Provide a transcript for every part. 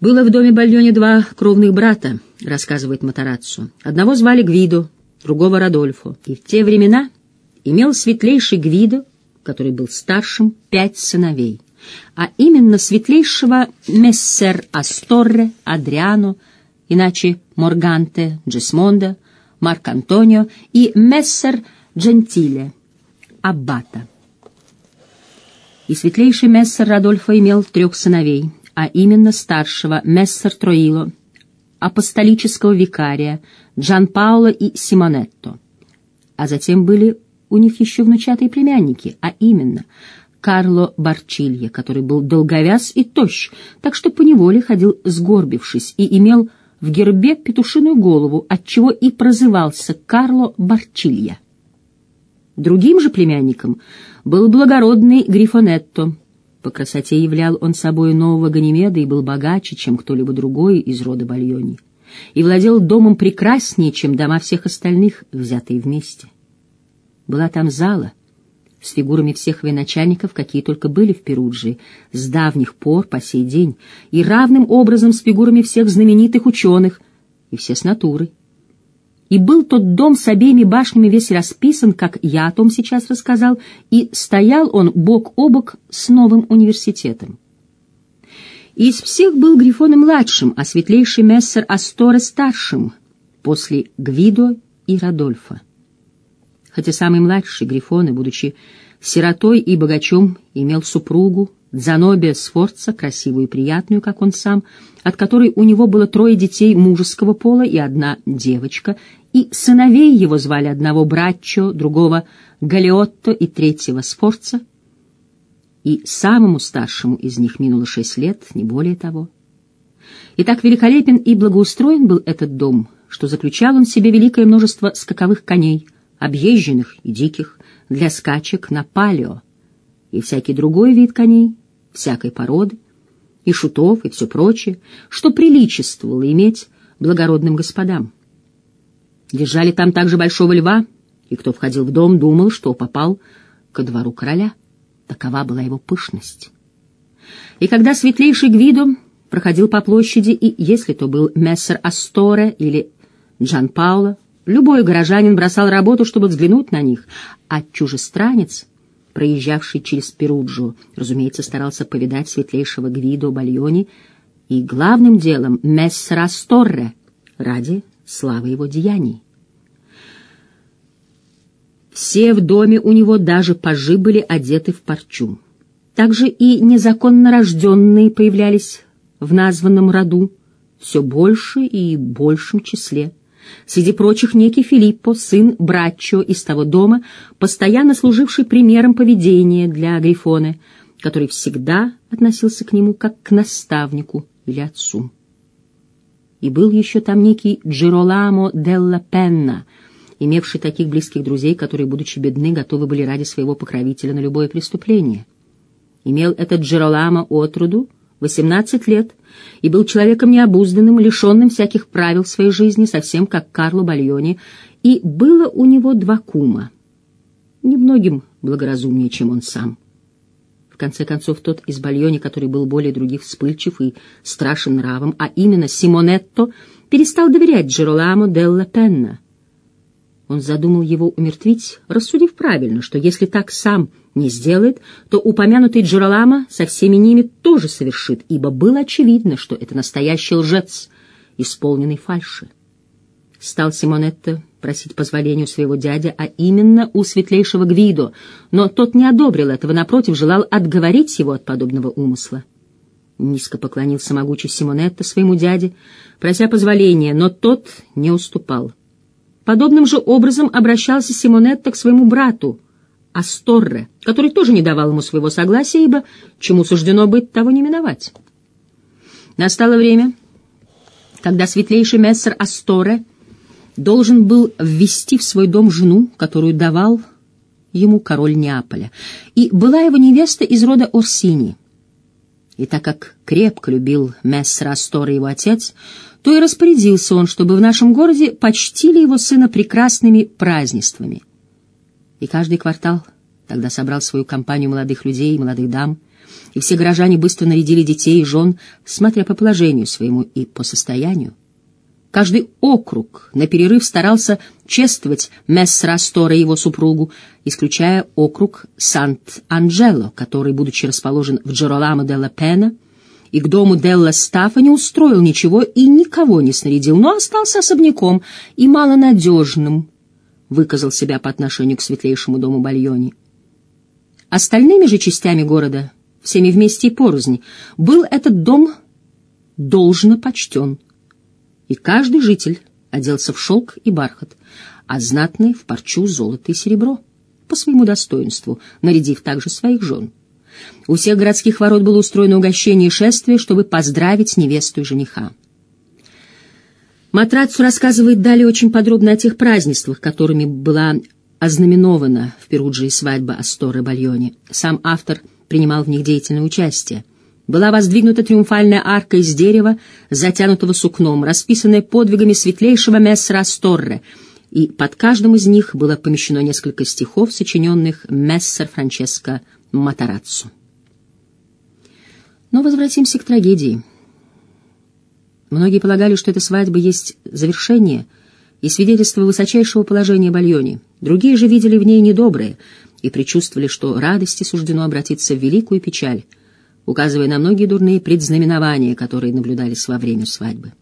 Было в доме Бальоне два кровных брата, рассказывает Матараццо. Одного звали Гвидо, другого Радольфо. И в те времена имел светлейший Гвидо, который был старшим, пять сыновей, а именно светлейшего Мессер Асторре, Адриано, иначе Морганте, Джесмонда, Марк Антонио и Мессер Джентиле, Аббата. И светлейший Мессер Радольфо имел трех сыновей, а именно старшего Мессер Троило, апостолического викария Джан Пауло и Симонетто. А затем были у них еще внучатые племянники, а именно Карло Барчилья, который был долговяз и тощ, так что поневоле ходил сгорбившись и имел в гербе петушиную голову, отчего и прозывался Карло Барчилья. Другим же племянником был благородный Грифонетто. По красоте являл он собой нового Ганимеда и был богаче, чем кто-либо другой из рода Бальони, и владел домом прекраснее, чем дома всех остальных, взятые вместе. Была там зала с фигурами всех военачальников, какие только были в Перуджии, с давних пор по сей день, и равным образом с фигурами всех знаменитых ученых, и все с натуры. И был тот дом с обеими башнями весь расписан, как я о том сейчас рассказал, и стоял он бок о бок с новым университетом. Из всех был Грифон и младшим, а светлейший мессер Асторе старшим, после Гвидо и Радольфа. Хотя самый младший Грифон, будучи сиротой и богачом, имел супругу, Дзанобия Сфорца, красивую и приятную, как он сам, от которой у него было трое детей мужеского пола и одна девочка, и сыновей его звали одного Браччо, другого Галиотто и третьего Сфорца, и самому старшему из них минуло шесть лет, не более того. И так великолепен и благоустроен был этот дом, что заключал он в себе великое множество скаковых коней, объезженных и диких, для скачек на палео, и всякий другой вид коней, всякой породы, и шутов, и все прочее, что приличествовало иметь благородным господам. Держали там также большого льва, и кто входил в дом, думал, что попал ко двору короля. Такова была его пышность. И когда светлейший Гвидо проходил по площади, и если то был мессер Асторе или Джан Пауло, любой горожанин бросал работу, чтобы взглянуть на них, а чужестранец, проезжавший через Перуджу, разумеется, старался повидать светлейшего Гвидо Бальони и главным делом мессера Асторре ради славы его деяний. Все в доме у него даже пажи были одеты в парчу. Также и незаконно рожденные появлялись в названном роду все больше и большем числе. Среди прочих некий Филиппо, сын Браччо из того дома, постоянно служивший примером поведения для Грифона, который всегда относился к нему как к наставнику или отцу. И был еще там некий Джироламо Делла Пенна, имевший таких близких друзей, которые, будучи бедны, готовы были ради своего покровителя на любое преступление. Имел этот Джироламо отроду 18 лет и был человеком необузданным, лишенным всяких правил в своей жизни, совсем как Карло Бальони, и было у него два кума, немногим благоразумнее, чем он сам. Конце концов, тот из Бальони, который был более других вспыльчив и страшен нравом, а именно Симонетто, перестал доверять Джероламо Делла Пенна. Он задумал его умертвить, рассудив правильно, что если так сам не сделает, то упомянутый Джералама со всеми ними тоже совершит, ибо было очевидно, что это настоящий лжец, исполненный фальши. Стал Симонетто просить позволения у своего дяди, а именно у светлейшего Гвидо, но тот не одобрил этого, напротив, желал отговорить его от подобного умысла. Низко поклонился могучий Симонетто своему дяде, прося позволения, но тот не уступал. Подобным же образом обращался Симонетто к своему брату, Асторре, который тоже не давал ему своего согласия, ибо чему суждено быть, того не миновать. Настало время, когда светлейший мессер Асторре должен был ввести в свой дом жену, которую давал ему король Неаполя, и была его невеста из рода Орсини. И так как крепко любил мессера Астора его отец, то и распорядился он, чтобы в нашем городе почтили его сына прекрасными празднествами. И каждый квартал тогда собрал свою компанию молодых людей и молодых дам, и все горожане быстро нарядили детей и жен, смотря по положению своему и по состоянию. Каждый округ на перерыв старался чествовать мессера Стора и его супругу, исключая округ Сант-Анджело, который, будучи расположен в Джероламо де ла Пена, и к дому Делла Стафа не устроил ничего и никого не снарядил, но остался особняком и малонадежным, выказал себя по отношению к светлейшему дому Бальони. Остальными же частями города, всеми вместе и порознь, был этот дом должно почтен, и каждый житель оделся в шелк и бархат, а знатный — в парчу, золото и серебро, по своему достоинству, нарядив также своих жен. У всех городских ворот было устроено угощение и шествие, чтобы поздравить невесту и жениха. Матрацу рассказывает далее очень подробно о тех празднествах, которыми была ознаменована в Перуджии свадьба Асторы Бальони. Сам автор принимал в них деятельное участие. Была воздвигнута триумфальная арка из дерева, затянутого сукном, расписанная подвигами светлейшего мессера Асторре, и под каждым из них было помещено несколько стихов, сочиненных мессер Франческо Матараццо. Но возвратимся к трагедии. Многие полагали, что эта свадьба есть завершение и свидетельство высочайшего положения Бальони. Другие же видели в ней недоброе и предчувствовали, что радости суждено обратиться в великую печаль, указывая на многие дурные предзнаменования, которые наблюдались во время свадьбы.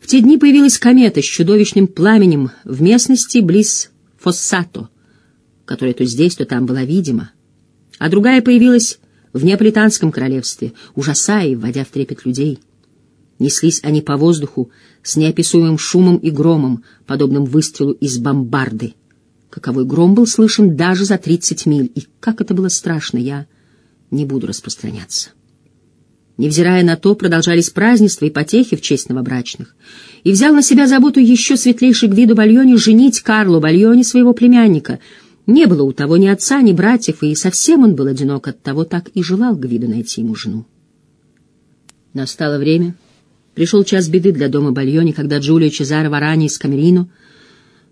В те дни появилась комета с чудовищным пламенем в местности близ Фоссато, которая то здесь, то там была видима, а другая появилась в Неаполитанском королевстве, ужасая и вводя в трепет людей — Неслись они по воздуху с неописуемым шумом и громом, подобным выстрелу из бомбарды. Каковой гром был слышен даже за тридцать миль, и как это было страшно, я не буду распространяться. Невзирая на то, продолжались празднества и потехи в честь новобрачных, и взял на себя заботу еще светлейший Гвидо Бальони женить Карлу Бальони, своего племянника. Не было у того ни отца, ни братьев, и совсем он был одинок от того, так и желал Гвидо найти ему жену. Настало время Пришел час беды для дома Бальони, когда Джулио Чезаро Варани из Камерино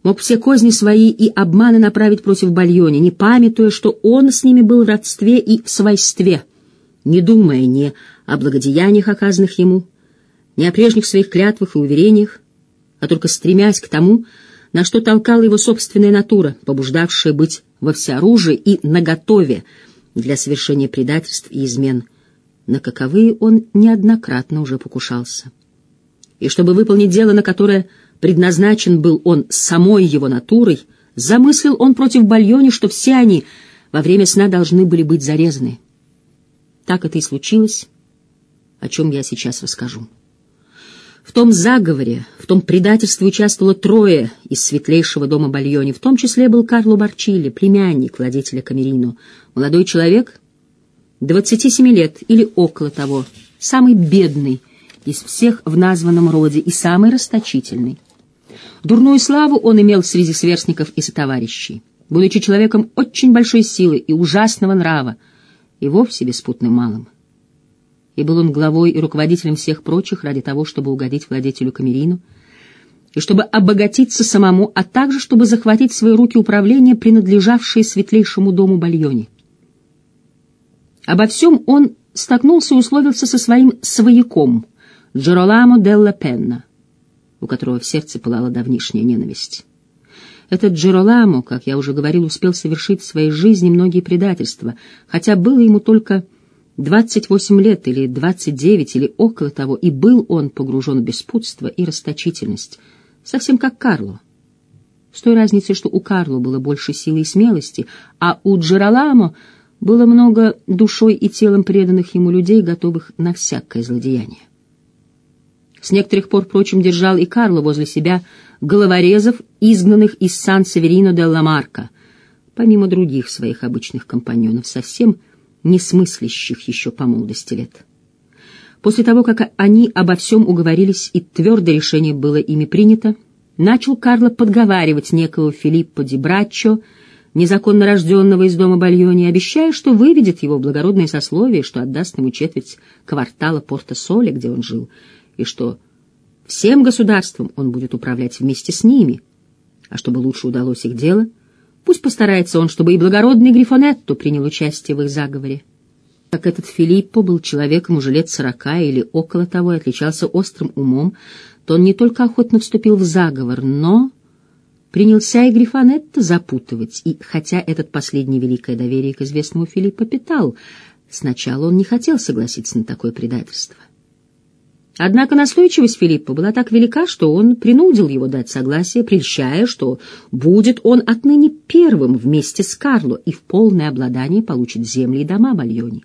мог все козни свои и обманы направить против Бальони, не памятуя, что он с ними был в родстве и в свойстве, не думая ни о благодеяниях, оказанных ему, ни о прежних своих клятвах и уверениях, а только стремясь к тому, на что толкала его собственная натура, побуждавшая быть во всеоружии и наготове для совершения предательств и измен — на каковые он неоднократно уже покушался. И чтобы выполнить дело, на которое предназначен был он самой его натурой, замыслил он против Бальони, что все они во время сна должны были быть зарезаны. Так это и случилось, о чем я сейчас расскажу. В том заговоре, в том предательстве участвовало трое из светлейшего дома Бальони, в том числе был Карло Барчилли, племянник владетеля Камерино, молодой человек, 27 лет или около того, самый бедный из всех в названном роде и самый расточительный. Дурную славу он имел среди сверстников и сотоварищей, будучи человеком очень большой силы и ужасного нрава, и вовсе беспутным малым. И был он главой и руководителем всех прочих ради того, чтобы угодить владетелю Камерину, и чтобы обогатиться самому, а также чтобы захватить в свои руки управление, принадлежавшее светлейшему дому Бальони. Обо всем он столкнулся и условился со своим свояком, Джероламо Делла Пенна, у которого в сердце пылала давнишняя ненависть. Этот Джероламо, как я уже говорил, успел совершить в своей жизни многие предательства, хотя было ему только 28 лет или 29 или около того, и был он погружен в беспутство и расточительность, совсем как Карло. С той разницей, что у Карло было больше силы и смелости, а у Джероламо было много душой и телом преданных ему людей, готовых на всякое злодеяние. С некоторых пор, впрочем, держал и Карло возле себя головорезов, изгнанных из Сан-Северино де Ла-Марка, помимо других своих обычных компаньонов, совсем не смыслящих еще по молодости лет. После того, как они обо всем уговорились и твердое решение было ими принято, начал Карло подговаривать некого Филиппо Ди Браччо, незаконно рожденного из дома Бальони, обещая, что выведет его в благородное сословие, что отдаст ему четверть квартала Порто-Соли, где он жил, и что всем государством он будет управлять вместе с ними. А чтобы лучше удалось их дело, пусть постарается он, чтобы и благородный Грифонетто принял участие в их заговоре. как этот Филиппо был человеком уже лет сорока или около того и отличался острым умом, то он не только охотно вступил в заговор, но принялся и Грифонетто запутывать, и хотя этот последний великое доверие к известному Филиппу питал, сначала он не хотел согласиться на такое предательство. Однако настойчивость Филиппа была так велика, что он принудил его дать согласие, прельщая, что будет он отныне первым вместе с Карло и в полное обладание получит земли и дома Бальони.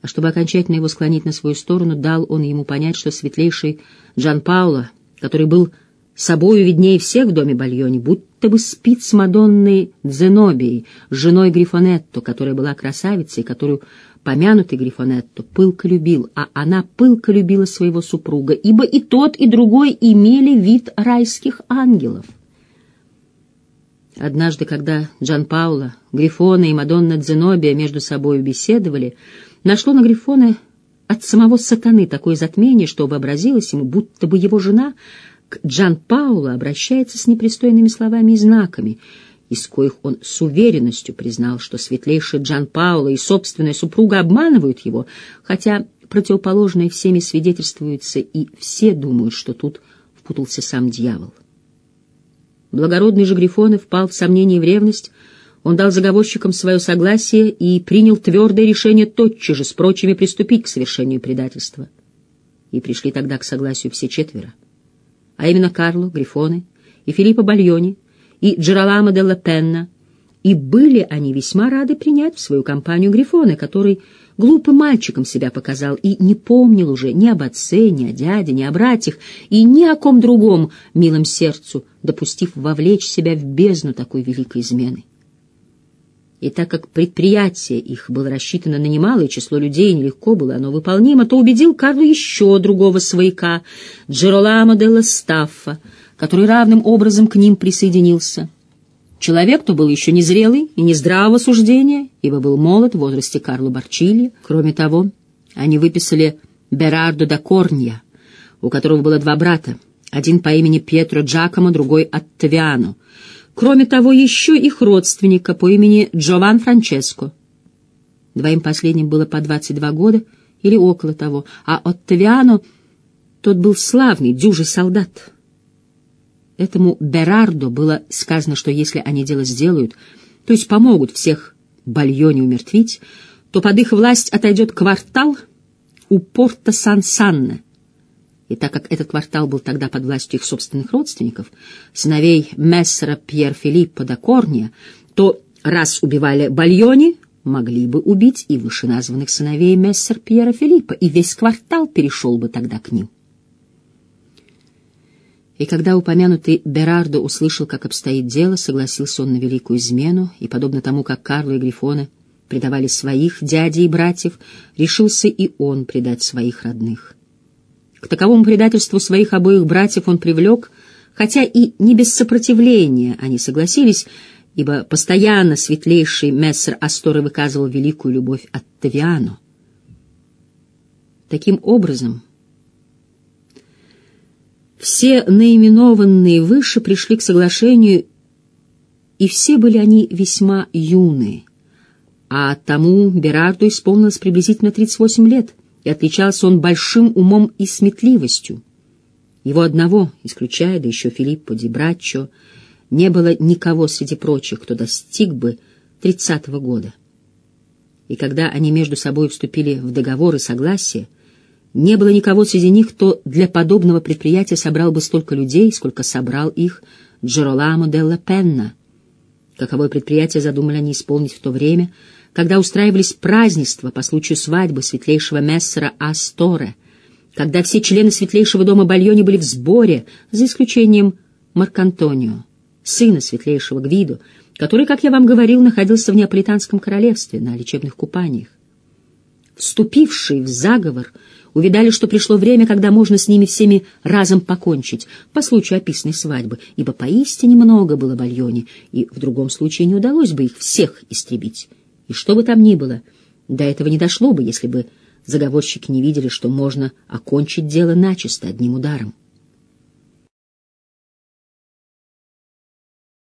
А чтобы окончательно его склонить на свою сторону, дал он ему понять, что светлейший Джан Пауло, который был собою виднее всех в доме Бальони, будто бы спит с Мадонной Дзенобией, женой Грифонетто, которая была красавицей, которую помянутый Грифонетто пылко любил, а она пылко любила своего супруга, ибо и тот, и другой имели вид райских ангелов. Однажды, когда Джан Пауло, Грифона и Мадонна Дзенобия между собой беседовали, нашло на Грифона от самого сатаны такое затмение, что вообразилось ему, будто бы его жена — к Джан Пауло обращается с непристойными словами и знаками, из коих он с уверенностью признал, что светлейший Джан Пауло и собственная супруга обманывают его, хотя противоположное всеми свидетельствуется, и все думают, что тут впутался сам дьявол. Благородный же Грифоны впал в сомнение и в ревность, он дал заговорщикам свое согласие и принял твердое решение тотчас же с прочими приступить к совершению предательства. И пришли тогда к согласию все четверо а именно Карло Грифоне и Филиппо Бальони и Джералама де ла Пенна, и были они весьма рады принять в свою компанию Грифоне, который глупым мальчиком себя показал и не помнил уже ни об отце, ни о дяде, ни о братьях, и ни о ком другом милом сердцу, допустив вовлечь себя в бездну такой великой измены. И так как предприятие их было рассчитано на немалое число людей, и нелегко было оно выполнимо, то убедил Карло еще другого свояка, Джероламо де Стаффа, который равным образом к ним присоединился. Человек то был еще незрелый и нездравого суждения, ибо был молод в возрасте Карло Барчилья. Кроме того, они выписали Берардо да Корнья, у которого было два брата, один по имени Пьетро Джакомо, другой Оттавиано, Кроме того, еще их родственника по имени Джован Франческо. Двоим последним было по 22 года или около того, а Оттавиано тот был славный, дюжий солдат. Этому Берардо было сказано, что если они дело сделают, то есть помогут всех Бальоне умертвить, то под их власть отойдет квартал у порта Сан-Санна, и так как этот квартал был тогда под властью их собственных родственников, сыновей мессера Пьер Филиппа да Корния, то раз убивали Бальони, могли бы убить и вышеназванных сыновей мессер Пьера Филиппа, и весь квартал перешел бы тогда к ним. И когда упомянутый Берардо услышал, как обстоит дело, согласился он на великую измену, и, подобно тому, как Карло и Грифона предавали своих дядей и братьев, решился и он предать своих родных. К таковому предательству своих обоих братьев он привлек, хотя и не без сопротивления они согласились, ибо постоянно светлейший мессер Асторы выказывал великую любовь от Тавиану. Таким образом, все наименованные выше пришли к соглашению, и все были они весьма юные, а тому Берарду исполнилось приблизительно 38 лет — и отличался он большим умом и сметливостью. Его одного, исключая, да еще Филиппо Ди не было никого среди прочих, кто достиг бы тридцатого года. И когда они между собой вступили в договор и согласие, не было никого среди них, кто для подобного предприятия собрал бы столько людей, сколько собрал их Джероламо Делла Пенна. Каковое предприятие задумали они исполнить в то время — когда устраивались празднества по случаю свадьбы светлейшего мессера Асторе, когда все члены светлейшего дома Бальони были в сборе, за исключением Маркантонио, сына светлейшего Гвиду, который, как я вам говорил, находился в Неаполитанском королевстве на лечебных купаниях. Вступившие в заговор увидали, что пришло время, когда можно с ними всеми разом покончить, по случаю описанной свадьбы, ибо поистине много было Бальони, и в другом случае не удалось бы их всех истребить. И что бы там ни было, до этого не дошло бы, если бы заговорщики не видели, что можно окончить дело начисто одним ударом.